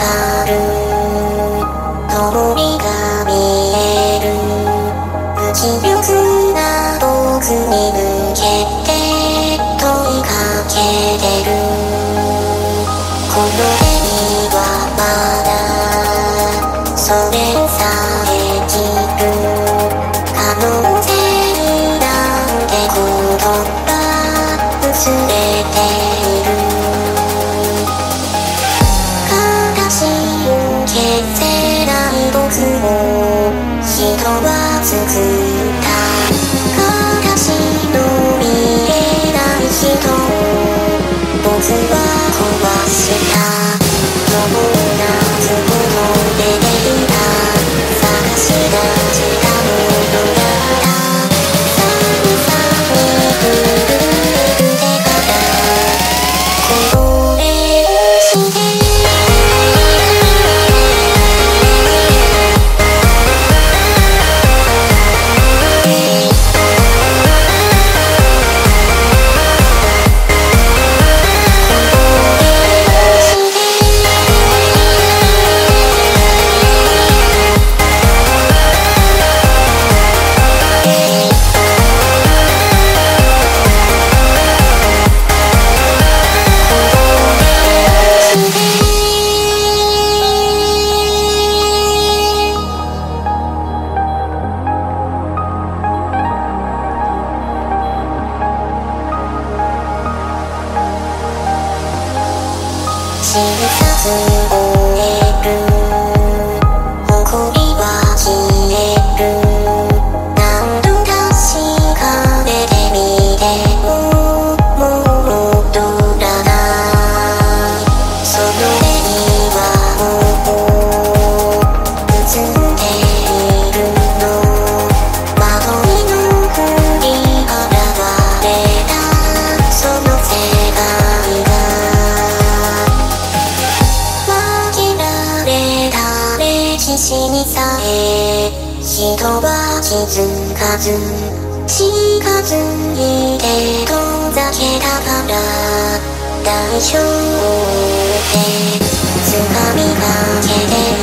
さく光る通りが見える無気力な僕に向けて問いかけてるこの手にはまだそれさえきる可能性なんて言葉薄れて僕は壊した。小さく死にさえ人は気づかず近づいて遠ざけたから。大丈夫って掴みかけて。